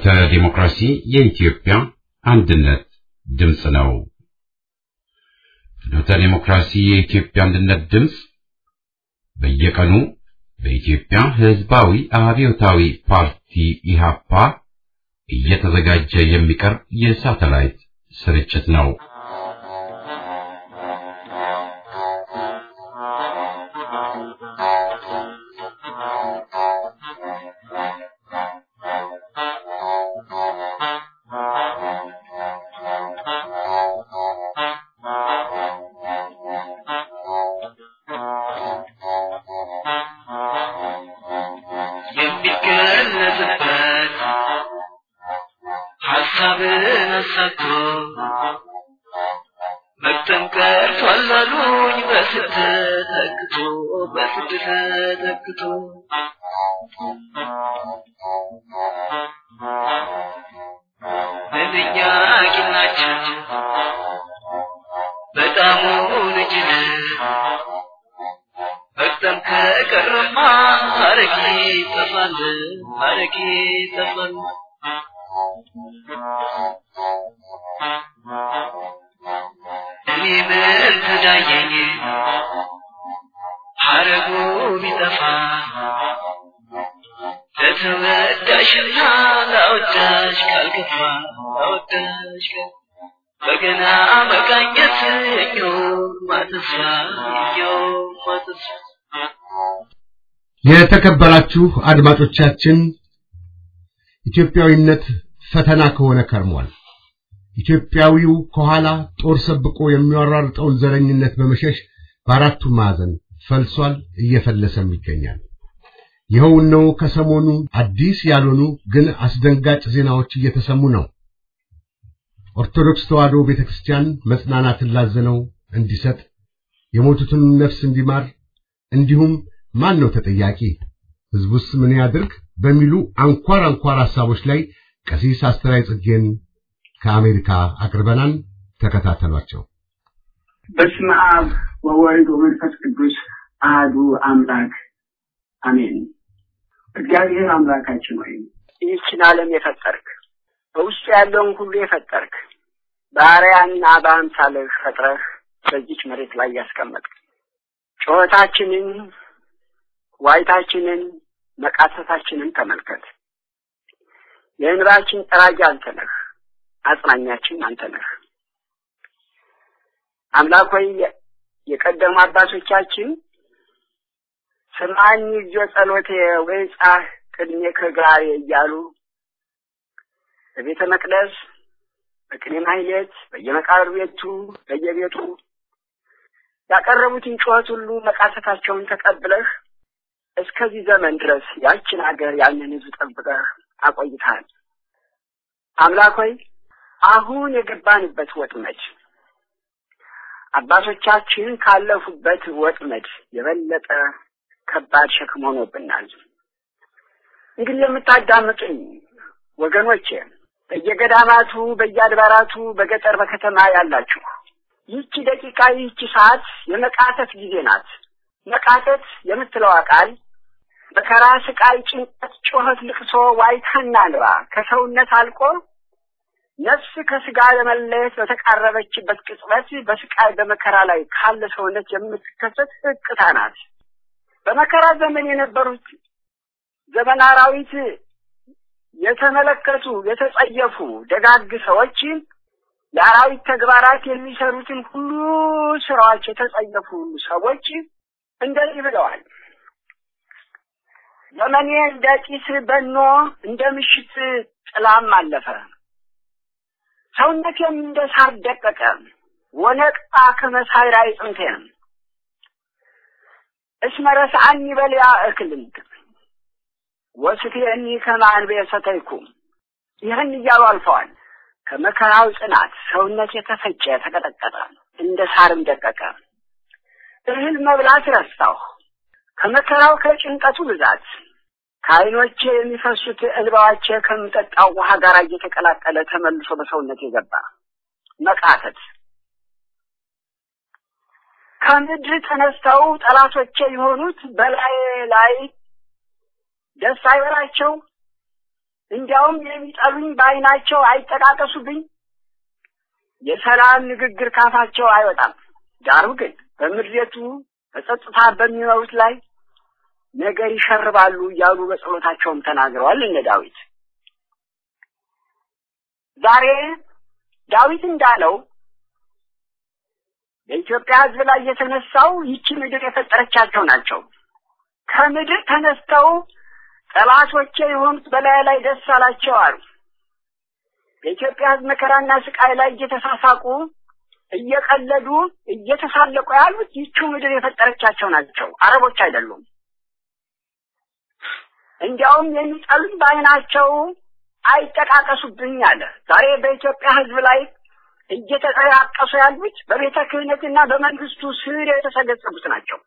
ፍኖተ ዲሞክራሲ የኢትዮጵያ አንድነት ድምፅ ነው። ፍኖተ ዲሞክራሲ የኢትዮጵያ አንድነት ድምፅ በየቀኑ በኢትዮጵያ ሕዝባዊ አብዮታዊ ፓርቲ ኢሃፓ እየተዘጋጀ የሚቀርብ የሳተላይት ስርጭት ነው። ሀሳብን አሳቶ መጠንቀር ፈለሉኝ በስደት ተክቶ በስደት ተክቶ ምንኛ ቂናችን በጣሙ ልጅን በቅደም ከቀረማ አረጌ ጠፋል አረጌ ጠፋል ምን ተዳየኝ ሐረጉ ቢጠፋ ለተወዳሽና ለወዳሽ ካልከፋ ለወዳሽ በገና መቃኘት እኞ ማተስፋ እኞ ማተስፋ የተከበራችሁ አድማጮቻችን ኢትዮጵያዊነት ፈተና ከሆነ ከርሟል። ኢትዮጵያዊው ከኋላ ጦር ሰብቆ የሚያራርጠውን ዘረኝነት በመሸሽ በአራቱ ማዕዘን ፈልሷል፣ እየፈለሰም ይገኛል። ይኸው ነው ከሰሞኑ አዲስ ያልሆኑ ግን አስደንጋጭ ዜናዎች እየተሰሙ ነው። ኦርቶዶክስ ተዋሕዶ ቤተክርስቲያን መጽናናትን ላዘነው እንዲሰጥ የሞቱትን ነፍስ እንዲማር እንዲሁም ማን ነው ተጠያቂ ሕዝቡስ ምን ያድርግ በሚሉ አንኳር አንኳር ሐሳቦች ላይ ቀሲስ አስተራይ ጽጌን ከአሜሪካ አቅርበናል። ተከታተሏቸው። በስመ አብ ወወልድ ወመንፈስ ቅዱስ አህዱ አምላክ አሜን። እግዚአብሔር አምላካችን ሆይ ይህችን ዓለም የፈጠርክ በውስጡ ያለውን ሁሉ የፈጠርክ በአርአያና በአምሳልህ ፈጥረህ በዚች መሬት ላይ ያስቀመጥክ ጩኸታችንን፣ ዋይታችንን፣ መቃተታችንን ተመልከት። የእንባችን ጠራጊ አንተ ነህ፣ አጽናኛችን አንተ ነህ። አምላክ ሆይ የቀደሙ አባቶቻችን ስማኝ እግዚኦ ጸሎቴ ወይጻሕ ቅድሜ ከግራሬ እያሉ በቤተ መቅደስ በቅኔ ማህሌት በየመቃብር ቤቱ በየቤቱ ያቀረቡትን ጩኸት ሁሉ መቃተታቸውን ተቀብለህ እስከዚህ ዘመን ድረስ ያችን ሀገር ያንን ሕዝብ ጠብቀህ አቆይተሃል። አምላክ ሆይ አሁን የገባንበት ወጥመድ አባቶቻችን ካለፉበት ወጥመድ የበለጠ ከባድ ሸክም ሆኖብናል። እንግዲህ የምታዳምጡኝ ወገኖቼ በየገዳማቱ በየአድባራቱ በገጠር በከተማ ያላችሁ ይህቺ ደቂቃ ይህቺ ሰዓት የመቃተት ጊዜ ናት። መቃተት የምትለዋ ቃል መከራ፣ ስቃይ፣ ጭንቀት፣ ጩኸት፣ ልቅሶ፣ ዋይታና እንባ ከሰውነት አልቆ ነፍስ ከስጋ ለመለየት በተቃረበችበት ቅጽበት በስቃይ በመከራ ላይ ካለ ሰውነት የምትከሰት ህቅታ ናት። በመከራ ዘመን የነበሩት ዘመነ አራዊት የተመለከቱ የተጸየፉ ደጋግ ሰዎች የአራዊት ተግባራት የሚሰሩትን ሁሉ ስራዎች የተጸየፉ ሰዎች እንደዚህ ብለዋል። ዘመኔ እንደ ጢስ በኖ እንደ ምሽት ጥላም አለፈ። ሰውነቴም እንደ ሳር ደቀቀ። ወነቃ ከመሳይራይ ጽንቴን እስመ ረስዓኒ በልያ እክልንት ወስፌኒ ከማንቤ ሰተይኩ። ይህን እያሉ አልፈዋል። ከመከራው ጽናት ሰውነት የተፈጨ ተቀጠቀጠ፣ እንደ ሳርም ደቀቀ። እህል መብላት ረሳሁ። ከመከራው ከጭንቀቱ ብዛት ከዓይኖቼ የሚፈሱት እንባዎቼ ከምጠጣው ውሃ ጋር እየተቀላቀለ ተመልሶ በሰውነት የገባ መቃተት። ከምድር ተነስተው ጠላቶቼ የሆኑት በላይ ላይ ደስ አይበላቸው፣ እንዲያውም የሚጠሉኝ በዓይናቸው አይጠቃቀሱብኝ፣ የሰላም ንግግር ካፋቸው አይወጣም። ዳሩ ግን በምድሬቱ በጸጥታ በሚኖሩት ላይ ነገር ይሸርባሉ እያሉ በጸሎታቸውም ተናግረዋል እነ ዳዊት። ዛሬ ዳዊት እንዳለው በኢትዮጵያ ሕዝብ ላይ የተነሳው ይቺ ምድር የፈጠረቻቸው ናቸው። ከምድር ተነስተው ጠላቶቼ የሆኑት በላይ ላይ ደስ አላቸው አሉ። በኢትዮጵያ ሕዝብ መከራና ስቃይ ላይ እየተሳሳቁ እየቀለዱ እየተሳለቁ ያሉት ይቺው ምድር የፈጠረቻቸው ናቸው፣ አረቦች አይደሉም። እንዲያውም የሚጠሉኝ በዓይናቸው አይጠቃቀሱብኝ አለ። ዛሬ በኢትዮጵያ ሕዝብ ላይ እየተጠቃቀሱ ያሉት በቤተ ክህነትና በመንግስቱ ስር የተሰገሰጉት ናቸው።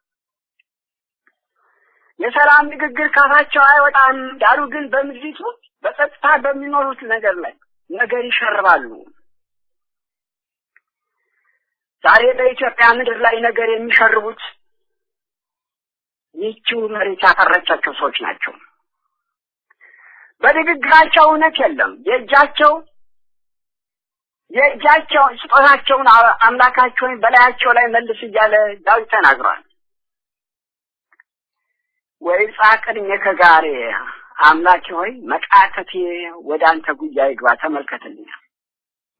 የሰላም ንግግር ካፋቸው አይወጣም። ዳሩ ግን በምድሪቱ በጸጥታ በሚኖሩት ነገር ላይ ነገር ይሸርባሉ። ዛሬ በኢትዮጵያ ምድር ላይ ነገር የሚሸርቡት ይቺው መሬት ያፈራቻቸው ሰዎች ናቸው። በንግግራቸው እውነት የለም። የእጃቸው የእጃቸው ስጦታቸውን አምላካቸውን በላያቸው ላይ መልስ እያለ ዳዊት ተናግሯል። ወይ ጻቅድኝ ከጋሬ አምላኬ ሆይ መቃተቴ ወደ አንተ ጉያ ይግባ ተመልከትልኝ።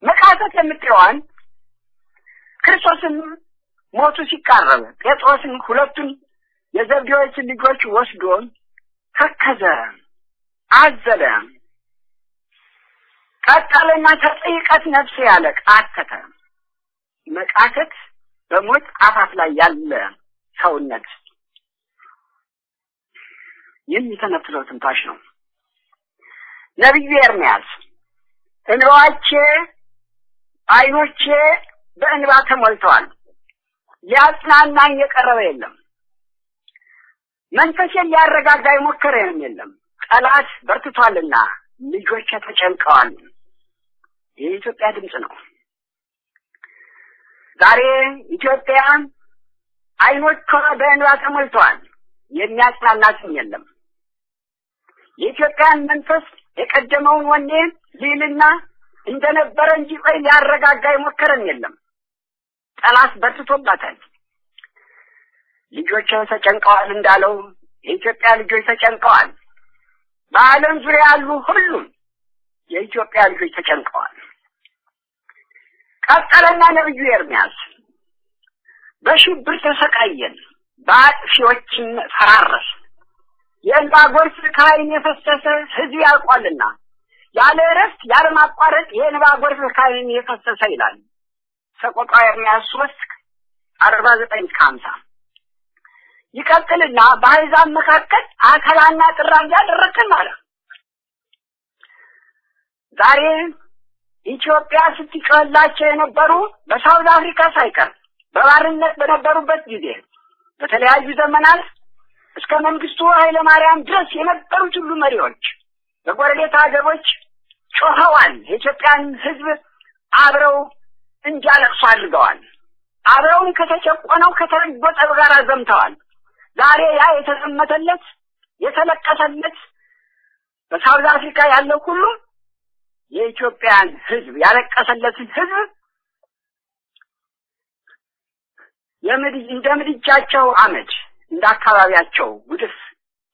መቃተት የምትለዋን ክርስቶስን ሞቱ ሲቃረብ ጴጥሮስን ሁለቱን የዘብዴዎስ ልጆች ወስዶ ተከዘ፣ አዘለ፣ ቀጠለና ተጠይቀት ነፍሴ ያለ ቃተተ። መቃተት በሞት አፋፍ ላይ ያለ ሰውነት የሚተነፍሰው ትንፋሽ ነው። ነቢዩ ኤርምያስ እንባዎቼ ዓይኖቼ በእንባ ተሞልተዋል፣ ሊያጽናናኝ የቀረበ የለም፣ መንፈሴን ሊያረጋጋ የሞከረም የለም። ጠላት በርትቷልና ልጆቼ ተጨንቀዋል። የኢትዮጵያ ድምፅ ነው። ዛሬ ኢትዮጵያ ዓይኖቿ በእንባ ተሞልተዋል፣ የሚያጽናናትም የለም። የኢትዮጵያን መንፈስ የቀደመውን ወኔ ሊልና እንደነበረ እንጂ ቆይ ሊያረጋጋ የሞከረም የለም። ጠላት በርትቶባታል። ልጆች ተጨንቀዋል እንዳለው የኢትዮጵያ ልጆች ተጨንቀዋል። በዓለም ዙሪያ ያሉ ሁሉም የኢትዮጵያ ልጆች ተጨንቀዋል። ቀጠለና ነብዩ ኤርምያስ በሽብር ተሰቃየን፣ በአጥፊዎችን ፈራረስ የእንባ ጎርፍ ከዓይን የፈሰሰ ሕዝብ ያውቋልና ያለ እረፍት ያለ ማቋረጥ የእንባ ጎርፍ ከዓይን የፈሰሰ ይላል ሰቆቃወ ኤርምያስ ሶስት አርባ ዘጠኝ እስከ ይቀጥልና በአሕዛብ መካከል አከላና ጥራጊ አደረግን ማለት ዛሬ ኢትዮጵያ ስትጮህላቸው የነበሩ በሳውዝ አፍሪካ ሳይቀር በባርነት በነበሩበት ጊዜ በተለያዩ ዘመናት እስከ መንግስቱ ኃይለ ማርያም ድረስ የነበሩት ሁሉ መሪዎች በጎረቤት ሀገሮች ጮኸዋል። የኢትዮጵያን ሕዝብ አብረው እንዲያለቅሱ አድርገዋል። አብረውን ከተጨቆነው ከተረጎጠ ጋር ዘምተዋል። ዛሬ ያ የተዘመተለት የተለቀሰለት በሳውዝ አፍሪካ ያለው ሁሉ የኢትዮጵያን ሕዝብ ያለቀሰለትን ሕዝብ እንደ ምድጃቸው አመድ እንደ አካባቢያቸው ጉድፍ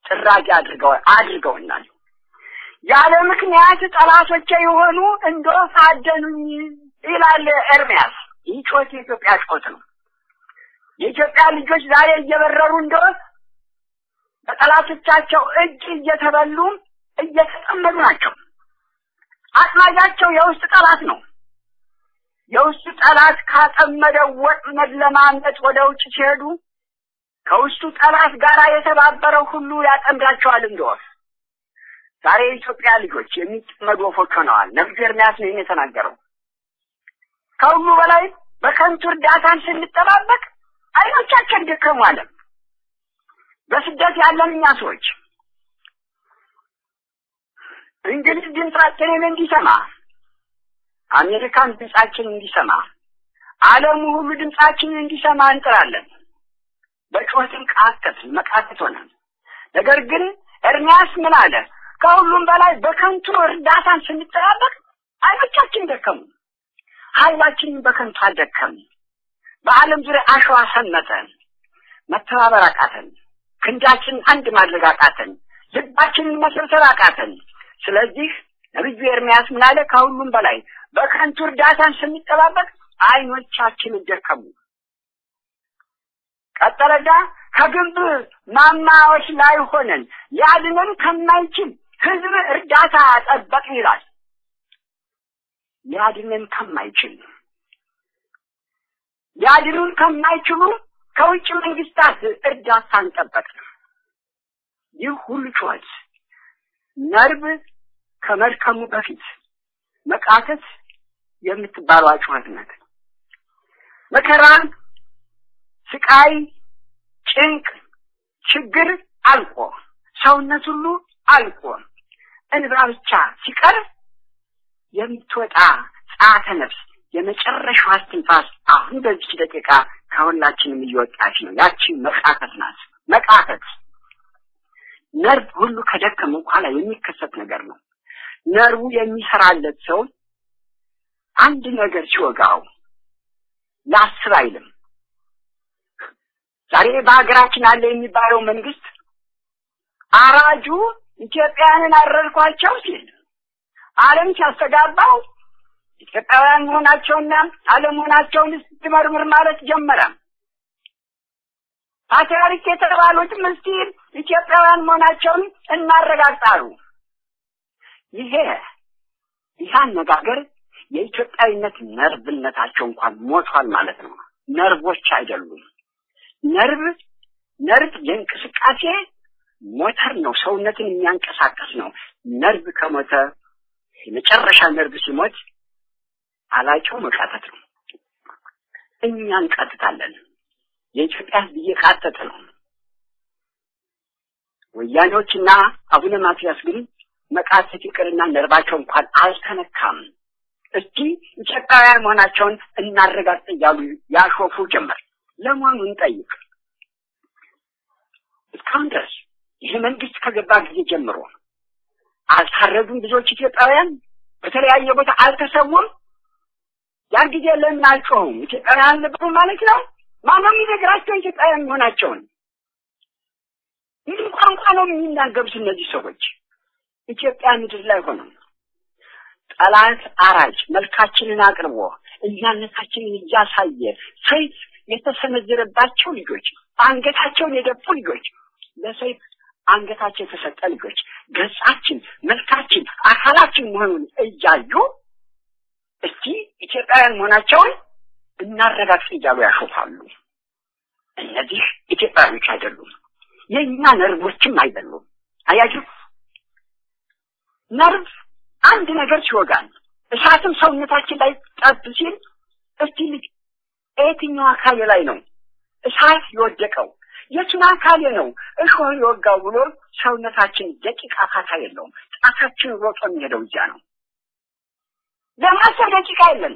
ጥራጊ አድርገው አድርገውናል። ያለ ምክንያት ጠላቶቼ የሆኑ እንደ ወፍ ይላል ኤርምያስ። ይህ ጮት የኢትዮጵያ ጮት ነው። የኢትዮጵያ ልጆች ዛሬ እየበረሩ እንደ ወፍ በጠላቶቻቸው እጅ እየተበሉ እየተጠመዱ ናቸው። አጥማጃቸው የውስጥ ጠላት ነው። የውስጥ ጠላት ካጠመደው ወጥመድ ለማምለጥ ወደ ውጭ ሲሄዱ ከውስጡ ጠላት ጋር የተባበረው ሁሉ ያጠምዳቸዋል እንደ ወፍ። ዛሬ የኢትዮጵያ ልጆች የሚጠመዱ ወፎች ሆነዋል። ነብዩ ኤርምያስ ነው ይህን የተናገረው። ከሁሉ በላይ በከንቱ እርዳታን ስንጠባበቅ አይኖቻችን ደከሙ አለ። በስደት ያለን እኛ ሰዎች እንግሊዝ ድምፃችንን እንዲሰማ፣ አሜሪካን ድምፃችንን እንዲሰማ፣ ዓለሙ ሁሉ ድምፃችንን እንዲሰማ እንጥራለን። በጩኸትን ቃተትን መቃተት ሆነ። ነገር ግን ኤርምያስ ምን አለ? ከሁሉም በላይ በከንቱ እርዳታን ስንጠባበቅ አይኖቻችን ደከሙ። ኃይላችንን በከንቱ አልደከም። በዓለም ዙሪያ አሸዋ ሰመጠን፣ መተባበር አቃተን፣ ክንዳችንን አንድ ማድረግ አቃተን፣ ልባችንን መሰብሰብ አቃተን። ስለዚህ ነቢዩ ኤርምያስ ምን አለ? ከሁሉም በላይ በከንቱ እርዳታን ስንጠባበቅ አይኖቻችንን ደከሙ። ቀጠለና ከግንብ ማማዎች ላይ ሆነን ሊያድነን ከማይችል ህዝብ እርዳታ ጠበቅን ይላል። ሊያድነን ከማይችል ሊያድኑን ከማይችሉ ከውጭ መንግስታት እርዳታን ጠበቅን። ይህ ሁሉ ጩኸት ነርቭ ከመድከሙ በፊት መቃተት የምትባለው ጩኸት ናት። መከራ፣ ስቃይ፣ ጭንቅ፣ ችግር አልቆ ሰውነት ሁሉ አልቆ እንባ ብቻ ሲቀር የምትወጣ ጸአተ ነፍስ የመጨረሻዋ እስትንፋስ አሁን በዚች ደቂቃ ከሁላችንም እየወጣች ነው። ያቺ መቃተት ናት። መቃተት ነርቭ ሁሉ ከደከመ በኋላ የሚከሰት ነገር ነው። ነርቡ የሚሰራለት ሰው አንድ ነገር ሲወጋው ላስብ አይልም። ዛሬ በሀገራችን አለ የሚባለው መንግስት አራጁ ኢትዮጵያውያንን አረድኳቸው ሲል ዓለም ሲያስተጋባው ኢትዮጵያውያን መሆናቸውና አለመሆናቸውን ስትመርምር ማለት ጀመረ። ፓትርያርክ የተባሉትም እስቲ ኢትዮጵያውያን መሆናቸውን እናረጋግጣሉ። ይሄ ይህ አነጋገር የኢትዮጵያዊነት ነርቭነታቸው እንኳን ሞቷል ማለት ነው። ነርቮች አይደሉም። ነርቭ ነርቭ የእንቅስቃሴ ሞተር ነው። ሰውነትን የሚያንቀሳቀስ ነው። ነርቭ ከሞተ የመጨረሻ ነርቭ ሲሞት አላቸው መቃተት ነው። እኛ እንቃትታለን። የኢትዮጵያ ሕዝብ እየቃተተ ነው። ወያኔዎችና አቡነ ማትያስ ግን መቃተት ይቅርና ነርቫቸው እንኳን አልተነካም። እስቲ ኢትዮጵያውያን መሆናቸውን እናረጋግጥ እያሉ ያሾፉ ጀመር። ለመሆኑ እንጠይቅ። እስካሁን ድረስ ይህ መንግስት ከገባ ጊዜ ጀምሮ አልታረዱም? ብዙዎች ኢትዮጵያውያን በተለያየ ቦታ አልተሰዉም? ያን ጊዜ ለምን አልጮሁም? ኢትዮጵያውያን አልነበሩም ማለት ነው? ማነው የሚነግራቸው ኢትዮጵያውያን መሆናቸውን? ምን ቋንቋ ነው የሚናገሩት እነዚህ ሰዎች? ኢትዮጵያ ምድር ላይ ሆነው ጠላት አራጅ መልካችንን አቅርቦ እኛነታችንን እያሳየ ሰይፍ የተሰነዘረባቸው ልጆች፣ አንገታቸውን የደፉ ልጆች፣ ለሰይፍ አንገታቸው የተሰጠ ልጆች ገጻችን፣ መልካችን፣ አካላችን መሆኑን እያዩ እስቲ ኢትዮጵያውያን መሆናቸውን እናረጋግጥ እያሉ ያሾፋሉ። እነዚህ ኢትዮጵያውያኖች አይደሉም፣ የእኛ ነርቮችም አይደሉም። አያችሁ፣ ነርቭ አንድ ነገር ሲወጋን እሳትም ሰውነታችን ላይ ጠብ ሲል እስቲ ልጅ የትኛው አካል ላይ ነው እሳት የወደቀው? የቱን አካል ነው እሾህ የወጋው ብሎ ሰውነታችን ደቂቃ ፋታ የለውም። ጣታችን ሮጦ የሚሄደው እዚያ ነው። ለማሰብ ደቂቃ የለን።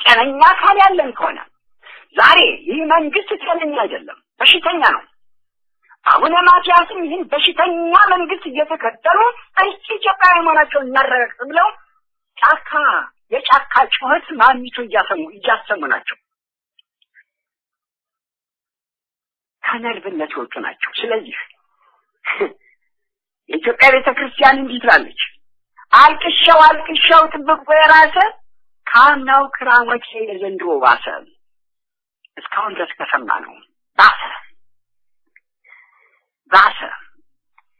ጤነኛ አካል ያለን ከሆነ ዛሬ ይህ መንግስት ጤነኛ አይደለም፣ በሽተኛ ነው። አቡነ ማትያስም ይህን በሽተኛ መንግስት እየተከተሉ እስቲ ኢትዮጵያዊ መሆናቸውን እናረጋግጥ ብለው ጫካ የጫካ ጩኸት ማሚቱ እያሰሙ እያሰሙ ናቸው። ከነርቭነት የወጡ ናቸው። ስለዚህ የኢትዮጵያ ቤተ ክርስቲያን አልቅሻው አልቅሻው ጥብቆ የራሰ ከአምናው ክራሞቼ የዘንድሮ ባሰ። እስካሁን ድረስ ከሰማ ነው ባሰ ባሰ።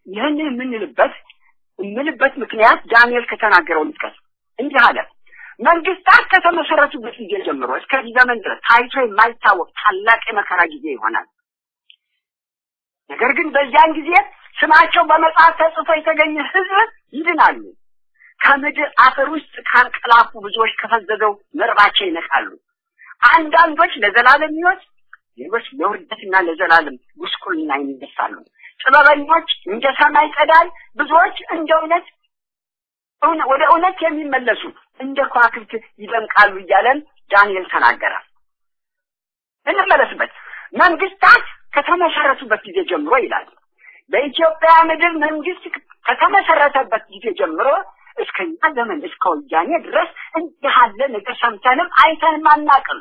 ይህን የምንልበት የምልበት ምክንያት ዳንኤል ከተናገረው ልጥቀስ። እንዲህ አለ። መንግስታት ከተመሰረቱበት ጊዜ ጀምሮ እስከዚህ ዘመን ድረስ ታይቶ የማይታወቅ ታላቅ የመከራ ጊዜ ይሆናል። ነገር ግን በዚያን ጊዜ ስማቸው በመጽሐፍ ተጽፎ የተገኘ ህዝብ ይድናሉ። ከምድር አፈር ውስጥ ካንቀላፉ ብዙዎች ከፈዘዘው መርባቸው ይነቃሉ። አንዳንዶች ለዘላለም ሕይወት፣ ሌሎች ለውርደትና ለዘላለም ጉስቁልና ይነሳሉ። ጥበበኞች እንደ ሰማይ ጸዳል፣ ብዙዎች እንደ እውነት ወደ እውነት የሚመለሱ እንደ ከዋክብት ይደምቃሉ እያለን ዳንኤል ተናገረ። እንመለስበት። መንግስታት ከተመሰረቱበት ጊዜ ጀምሮ ይላል በኢትዮጵያ ምድር መንግስት ከተመሰረተበት ጊዜ ጀምሮ እስከኛ ዘመን እስከ ወያኔ ድረስ እንዲህ ያለ ነገር ሰምተንም አይተንም አናቅም።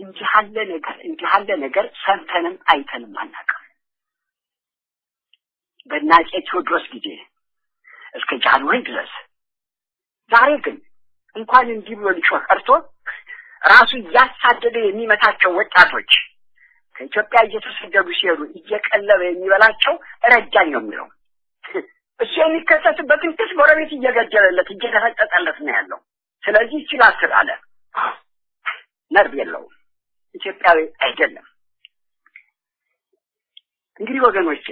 እንዲህ ያለ ነገር እንዲህ ያለ ነገር ሰምተንም አይተንም አናቅም። በአፄ ቴዎድሮስ ጊዜ እስከ ጃንሆይ ድረስ ዛሬ ግን እንኳን እንዲህ ብሎ ሊሾህ ቀርቶ ራሱ እያሳደደ የሚመታቸው ወጣቶች ከኢትዮጵያ እየተሰደዱ ሲሄዱ እየቀለበ የሚበላቸው ረጃኝ ነው የሚለው። እሱ የሚከሰስበትን ክስ ጎረቤት እየገደለለት እየተፈጠጠለት ነው ያለው። ስለዚህ ይችላል ስላለ ነርቭ የለውም፣ ኢትዮጵያዊ አይደለም። እንግዲህ ወገኖች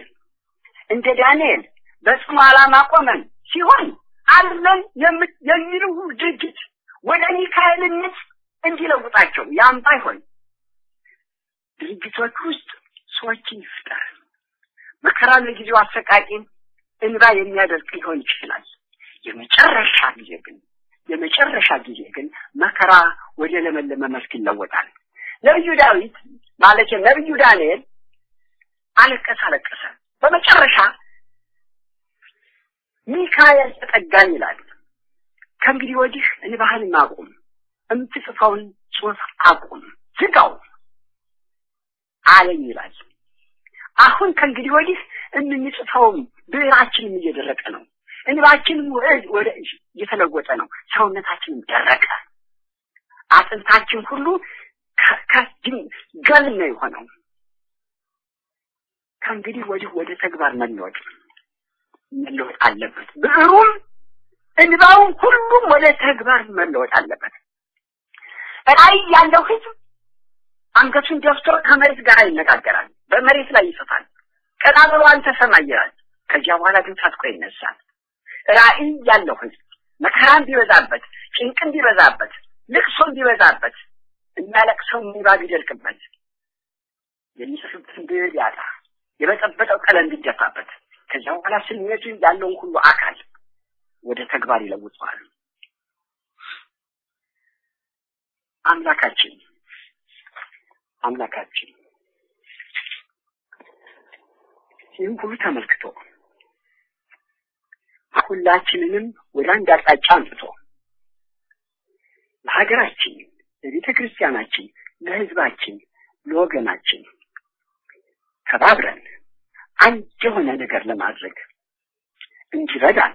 እንደ ዳንኤል በጽኑ ዓላማ ቆመን ሲሆን አለን የሚሉ ድርጅት ወደ ሚካኤልነት እንዲለውጣቸው ያም ባይሆን ድርጅቶች ውስጥ ሰዎችን ይፍጠር። መከራ ለጊዜው አሰቃቂን እንባ የሚያደርግ ሊሆን ይችላል። የመጨረሻ ጊዜ ግን የመጨረሻ ጊዜ ግን መከራ ወደ ለመለመ መስክ ይለወጣል። ነቢዩ ዳዊት ማለት ነቢዩ ዳንኤል አለቀሰ አለቀሰ። በመጨረሻ ሚካኤል ተጠጋኝ ይላል። ከእንግዲህ ወዲህ እንባህን አቁም፣ የምትጽፈውን ጽሑፍ አቁም፣ ዝጋው አለኝ ይላል። አሁን ከእንግዲህ ወዲህ የምንጽፈውም ብዕራችንም እየደረቀ ነው። እንባችንም ወደ እየተለወጠ ነው። ሰውነታችንም ደረቀ። አጥንታችን ሁሉ ገል ነው የሆነው። ከእንግዲህ ወዲህ ወደ ተግባር መለወጥ መለወጥ አለበት። ብዕሩም እንባውም ሁሉም ወደ ተግባር መለወጥ አለበት። ራዕይ ያለው ህዝብ አንገቱን ደፍቶ ከመሬት ጋር ይነጋገራል። በመሬት ላይ ይጽፋል። ብሎ አንተ ሰማይ ይላል። ከዚያ በኋላ ግን ታጥቆ ይነሳል። ራዕይ ያለው ህዝብ መከራም ቢበዛበት፣ ጭንቅም ቢበዛበት፣ ልቅሶም ቢበዛበት፣ የሚያለቅሰው እንባ ቢደርቅበት፣ የሚጽፍበትን ብዕር ያጣ፣ የበጠበጠው ቀለም ቢደፋበት፣ ከዚያ በኋላ ስሜቱ ያለውን ሁሉ አካል ወደ ተግባር ይለውጠዋል። አምላካችን አምላካችን ይህም ሁሉ ተመልክቶ ሁላችንንም ወደ አንድ አቅጣጫ አምጥቶ ለሀገራችን፣ ለቤተ ክርስቲያናችን፣ ለህዝባችን፣ ለወገናችን ተባብረን አንድ የሆነ ነገር ለማድረግ እንዲረዳን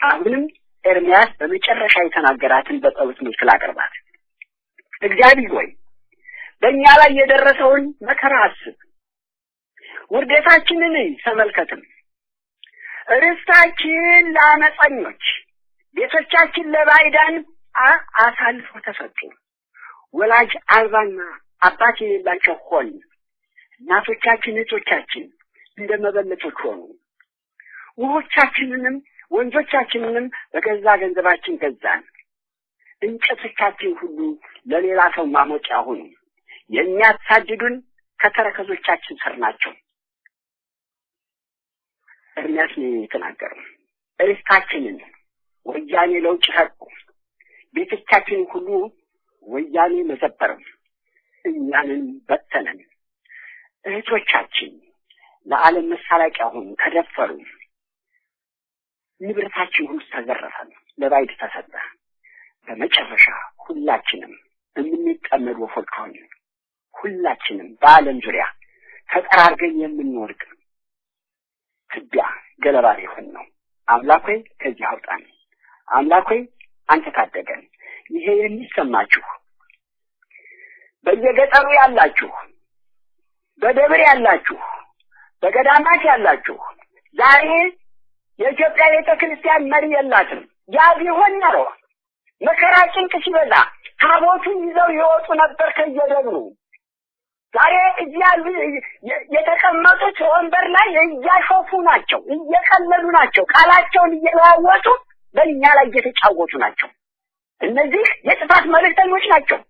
አሁንም ኤርሚያስ በመጨረሻ የተናገራትን በጸሎት መልክ ላቅርባት። እግዚአብሔር ሆይ በእኛ ላይ የደረሰውን መከራ አስብ፣ ውርደታችንን ተመልከትም። ርስታችን ለአመፀኞች፣ ቤቶቻችን ለባዕዳን አሳልፎ ተሰጡ። ወላጅ አልባና አባት የሌላቸው ሆን። እናቶቻችን እህቶቻችን እንደ መበለቶች ሆኑ። ውሆቻችንንም ወንዞቻችንንም በገዛ ገንዘባችን ገዛን። እንጨቶቻችን ሁሉ ለሌላ ሰው ማሞጫ ሆኑ። የሚያሳድዱን ከተረከዞቻችን ስር ናቸው። ኤርሚያስ ነው የተናገረው። ርስታችንን ወያኔ ለውጭ ሰጡ። ቤቶቻችንን ሁሉ ወያኔ መዘበረው፣ እኛንን በተነን። እህቶቻችን ለዓለም መሳለቂያ ሆኑ፣ ተደፈሩ። ንብረታችን ሁሉ ተዘረፈ፣ ለባዕድ ተሰጠ። በመጨረሻ ሁላችንም የምንጠመድ ወፎች ሆን፣ ሁላችንም በዓለም ዙሪያ ተጠራርገን የምንወድቅ ትቢያ ገለባ ይሆን ነው። አምላክ ሆይ ከዚህ አውጣን። አምላክ ሆይ አንተ ታደገን። ይሄ የሚሰማችሁ በየገጠሩ ያላችሁ፣ በደብር ያላችሁ፣ በገዳማት ያላችሁ ዛሬ የኢትዮጵያ ቤተ ክርስቲያን መሪ የላትም። ያ ቢሆን ኖሮ መከራ ጭንቅ ሲበዛ ታቦቱን ይዘው ይወጡ ነበር ከየደብሩ። ዛሬ እዚያ የተቀመጡት ወንበር ላይ እያሾፉ ናቸው፣ እየቀለዱ ናቸው፣ ቃላቸውን እየለዋወጡ በእኛ ላይ እየተጫወቱ ናቸው። እነዚህ የጥፋት መልእክተኞች ናቸው።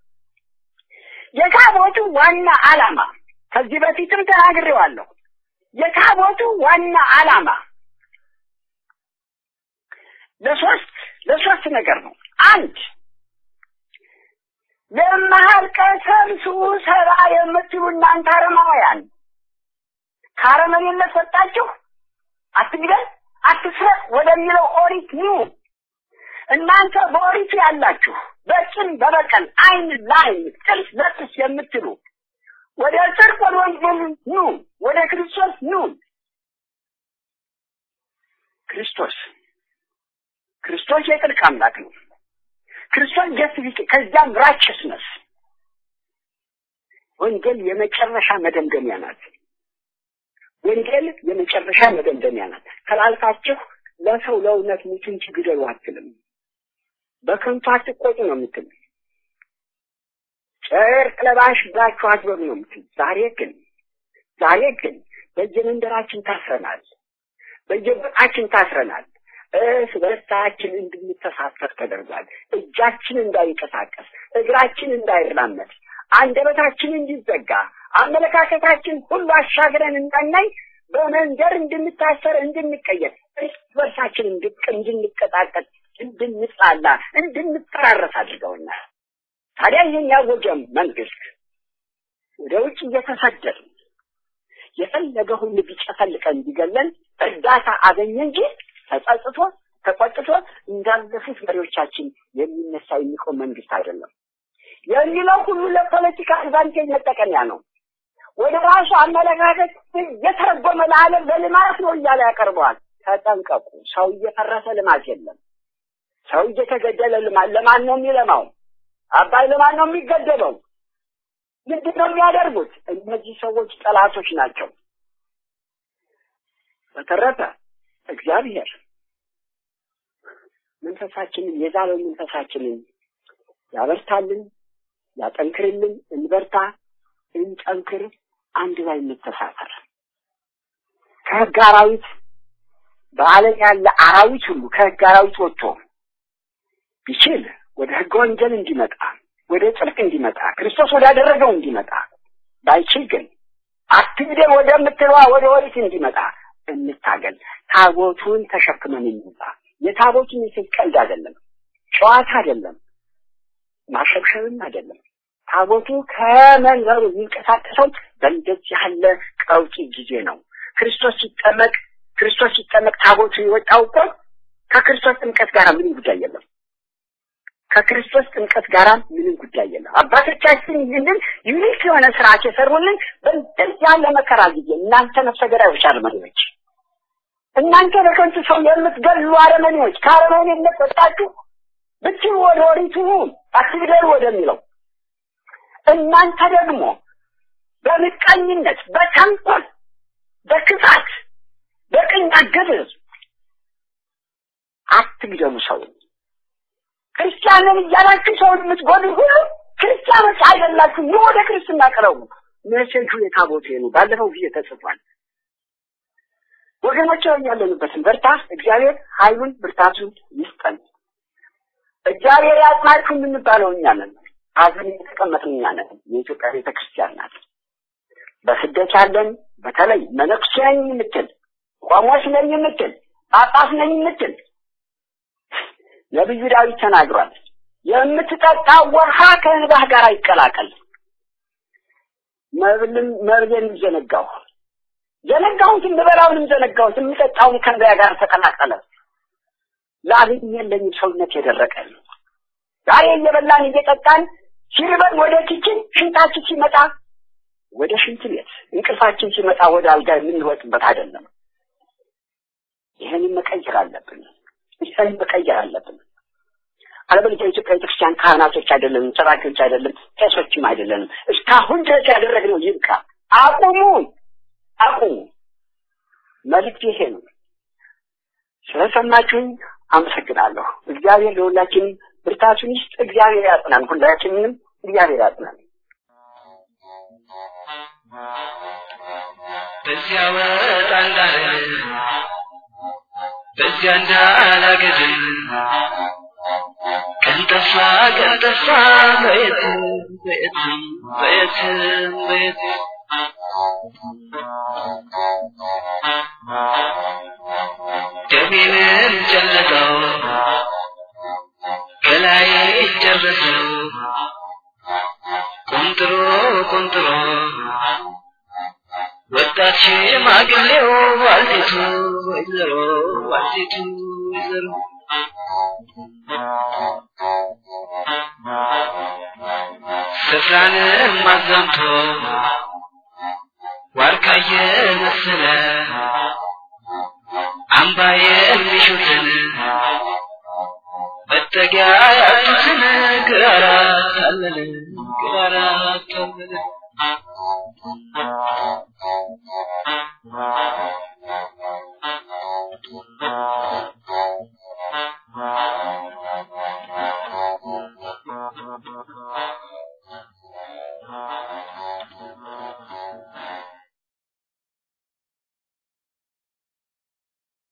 የታቦቱ ዋና ዓላማ ከዚህ በፊትም ተናግሬዋለሁ። የታቦቱ ዋና ዓላማ ለሶስት ለሶስት ነገር ነው። አንድ ለመሀልቀ ሰብሱ ሰራ የምትሉ እናንተ አረማውያን ከአረመኔነት ወጣችሁ አትግደል፣ አትስረቅ ወደሚለው ኦሪት ኑ። እናንተ በኦሪቱ ያላችሁ በቂም በበቀል አይን ለአይን ጥርስ ለጥርስ የምትሉ ወደ ጽድቅ ወደ ወንጌል ኑ፣ ወደ ክርስቶስ ኑ። ክርስቶስ ክርስቶስ የጽድቅ አምላክ ነው። ክርስቶስ justify ከዚያም righteousness ወንጌል የመጨረሻ መደምደሚያ ናት። ወንጌል የመጨረሻ መደምደሚያ ናት። ተላልፋችሁ ለሰው ለእውነት ሙቱ እንጂ ግደሉ አትልም። በከንቱ አትቆጡ ነው የምትል። ጨርቅ ለባሽ ብላችሁ አትበሉ ነው የምትል። ዛሬ ግን ዛሬ ግን በየመንደራችን ታስረናል፣ በየቦታችን ታስረናል። እርስ በርሳችን እንድንተሳሰር ተደርጓል። እጃችን እንዳይንቀሳቀስ፣ እግራችን እንዳይራመድ፣ አንደበታችን እንዲዘጋ፣ አመለካከታችን ሁሉ አሻግረን እንዳናይ በመንደር እንድንታሰር፣ እንድንቀየር፣ እርስ በርሳችን እንድንቀጣቀጥ፣ እንድንጣላ፣ እንድንጠራረስ አድርገውናል። ታዲያ ይህን ያወጀ መንግስት ወደ ውጭ እየተሰደድ የፈለገ ሁሉ ቢጨፈልቀን ቢገለን እርዳታ አገኘ እንጂ ተጸጽቶ ተቆጥቶ እንዳለፉት መሪዎቻችን የሚነሳ የሚቆም መንግስት አይደለም። የሚለው ሁሉ ለፖለቲካ advantage መጠቀሚያ ነው። ወደ ራሱ አመለካከት እየተረጎመ ለዓለም ለልማት ነው እያለ ያቀርበዋል። ተጠንቀቁ። ሰው እየፈረሰ ልማት የለም። ሰው እየተገደለ ልማት ለማን ነው የሚለማው? አባይ ለማን ነው የሚገደለው? ምንድን ነው የሚያደርጉት? እነዚህ ሰዎች ጠላቶች ናቸው። በተረፈ እግዚአብሔር መንፈሳችንን የዛለው መንፈሳችንን ያበርታልን፣ ያጠንክርልን። እንበርታ፣ እንጠንክር፣ አንድ ላይ እንተሳሰር። ከህግ አራዊት በዓለም ያለ አራዊት ሁሉ ከህግ አራዊት ወጥቶ ቢችል ወደ ህገ ወንጀል እንዲመጣ ወደ ጽድቅ እንዲመጣ ክርስቶስ ወዳደረገው እንዲመጣ ባይችል ግን አትግደል ወደምትለዋ ወደ ወሪት እንዲመጣ እንታገል። ታቦቱን ተሸክመን እንውጣ። የታቦቱን ምስል ቀልድ አይደለም፣ ጨዋታ አይደለም፣ ማሸብሸብም አይደለም። ታቦቱ ከመንበሩ የሚንቀሳቀሰው በእንደዚህ ያለ ቀውጢ ጊዜ ነው። ክርስቶስ ሲጠመቅ ክርስቶስ ሲጠመቅ ታቦቱ የወጣው እኮ ከክርስቶስ ጥምቀት ጋር ምንም ጉዳይ የለም። ከክርስቶስ ጥምቀት ጋር ምንም ጉዳይ የለም። አባቶቻችን ይህንን unique የሆነ ስርዓት የሰሩልን በእንደዚህ ያለ መከራ ጊዜ እናንተ ነፍሰ ገዳዮች አረመኔዎች፣ እናንተ በከንቱ ሰው የምትገሉ አረመኔዎች ከአረመኔነት ወጣችሁ ብትሉ ወደ ኦሪቱ አትግደሉ ወደሚለው እናንተ ደግሞ በምቀኝነት፣ በተንኮል፣ በክፋት፣ በቅኝ አገዛዝ አትግደሉ ሰው ክርስቲያንን እያላችሁ ሰውን የምትጎዱ ሁሉ ክርስቲያኖች አይደላችሁ። ወደ ክርስትና ቅረቡ። መሴጁ የታቦቴ ነው። ባለፈው ጊዜ ተጽፏል። ወገኖች ያለንበትን በርታ። እግዚአብሔር ኃይሉን ብርታቱን ይስጠን። እግዚአብሔር ያጽናችሁ የምንባለው እኛ ነን። አዝን የተቀመጥን እኛ ነን። የኢትዮጵያ ቤተ ክርስቲያን ናት። በስደት ያለን በተለይ መነኩሴ ነኝ የምትል ቆሞስ ነኝ የምትል ጳጳስ ነኝ የምትል ነብዩ ዳዊት ተናግሯል። የምትጠጣው ውሃ ከእንባህ ጋር አይቀላቀል። መብልን መብልን ዘነጋሁ ዘነጋሁት፣ የምበላውንም ዘነጋሁት፣ የምጠጣውን ከእንባዬ ጋር ተቀላቀለ። ላብኝ የለኝም፣ ሰውነት የደረቀ ዛሬ እየበላን እየጠጣን ሲርበን ወደ kitchen ሽንታችን ሲመጣ ወደ ሽንት ቤት እንቅልፋችን ሲመጣ ወደ አልጋ የምንወጥበት አይደለም። ይህንን መቀየር አለብን። ይህን መቀየር አለብን። አለበለዚያ የኢትዮጵያ ቤተክርስቲያን ካህናቶች አይደለንም፣ ሰባኪዎች አይደለም፣ ቄሶችም አይደለንም። እስካሁን ድረስ ያደረግነው ይብቃ። አቁሙ፣ አቁሙ። መልዕክት ይሄ ነው። ስለሰማችሁኝ አመሰግናለሁ። እግዚአብሔር ለሁላችንም ብርታቱን ይስጥ። እግዚአብሔር ያጽናን፣ ሁላችንንም እግዚአብሔር ያጽናን። በዚያ ወጣ እንዳለን በዚያ እንዳላገድን ቀን ጠፋ ቀን ጠፋ በየትም በየትም በየትም በየትም ደሜንን ጨለጠው ከላይ ጨረሰው ቆንጥሮ ቆንጥሮ ወጣት ሽማግሌው ባልቴቱ ወይዘሮ ባልቴቱ ወይዘሮ ስፍራንም አዛምቶ ዋርካ የመሰለ አምባ የሚሹትን መጠጊያ ያጡትን ግራራ ታለለ ግራራ ታለለ